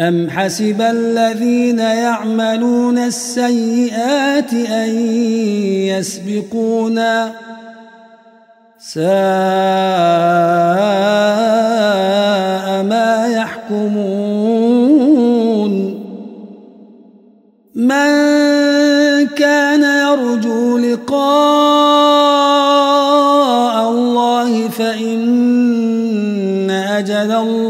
أم حسب الذين يعملون السيئات أن يسبقونا ساء ما يحكمون من كان يرجو لقاء الله فإن أجل الله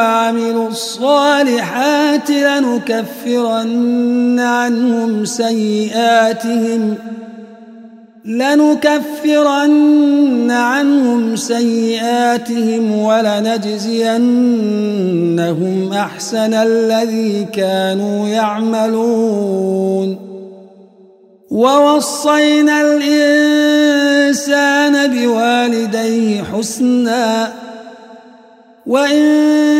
وعملوا الصالحات لنكفرن عنهم سيئاتهم لنكفرن عنهم سيئاتهم ولنجزينهم أحسن الذي كانوا يعملون ووصينا الإنسان بوالديه حسنا وإن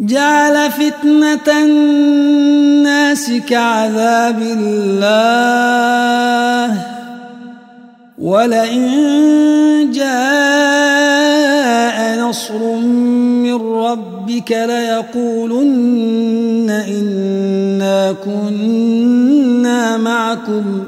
جعل فتنة الناس كعذاب الله. ولئن جاء نصر من ربك ليقولن إنا كنا معكم.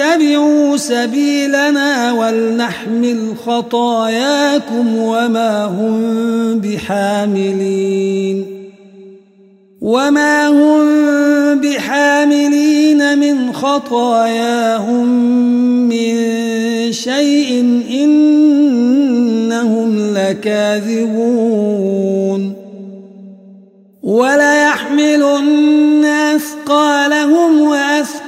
اتبعوا سبيلنا ولنحمل خطاياكم وما هم بحاملين. وما هم بحاملين من خطاياهم من شيء إنهم لكاذبون. وليحملن أثقالهم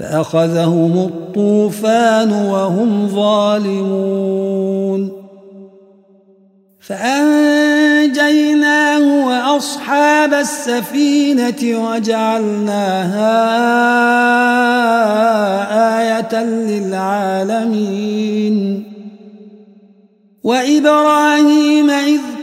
فأخذهم الطوفان وهم ظالمون. فأنجيناه وأصحاب السفينة وجعلناها آية للعالمين. وإبراهيم إذ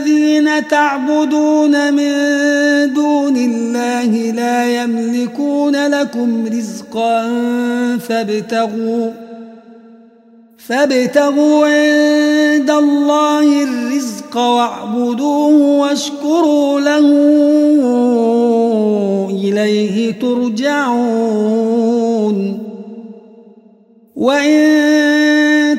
الذين تعبدون من دون الله لا يملكون لكم رزقا فابتغوا فابتغوا عند الله الرزق واعبدوه واشكروا له إليه ترجعون. وإن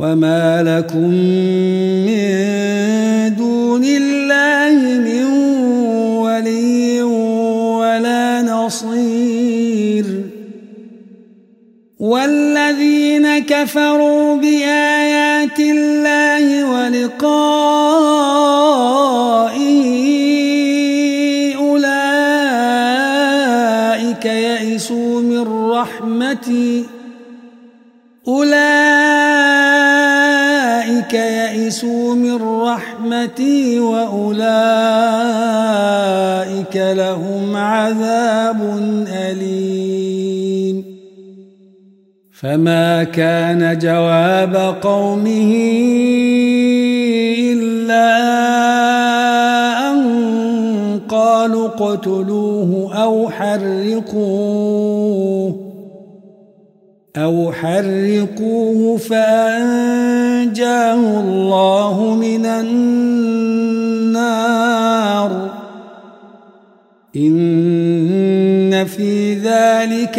وما لكم من دون الله من ولي ولا نصير والذين كفروا بآيات فما كان جواب قومه إلا أن قالوا اقتلوه أو حرقوه أو حرقوه فأنجاه الله من النار. إن في ذلك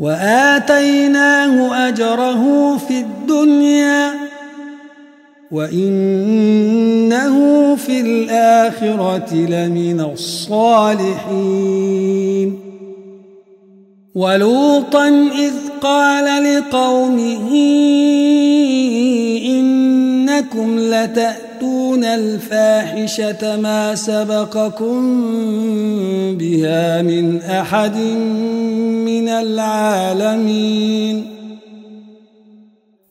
وآتيناه أجره في الدنيا وإنه في الآخرة لمن الصالحين. ولوطا إذ قال لقومه إنكم لتأتون الفاحشة ما سبقكم بها من أحد من العالمين.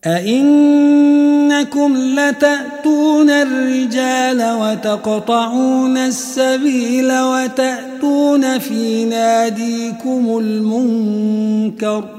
أئنكم لتأتون الرجال وتقطعون السبيل وتأتون في ناديكم المنكر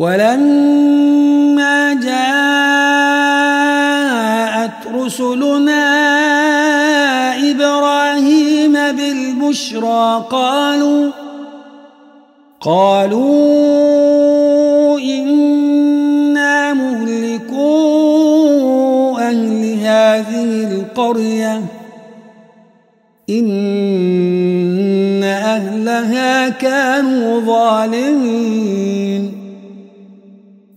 ولما جاءت رسلنا إبراهيم بالبشرى قالوا قالوا إنا مهلكو أهل هذه القرية إن أهلها كانوا ظالمين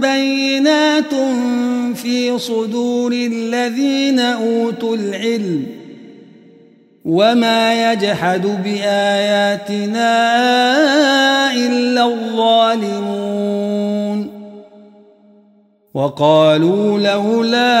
بينات في صدور الذين أوتوا العلم وما يجحد بآياتنا إلا الظالمون وقالوا لولا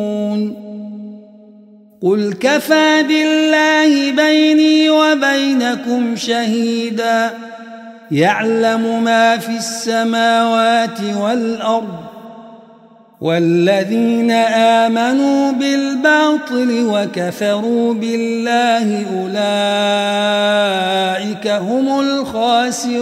قل كفى بالله بيني وبينكم شهيدا. يعلم ما في السماوات والأرض والذين آمنوا بالباطل وكفروا بالله أولئك هم الخاسرون.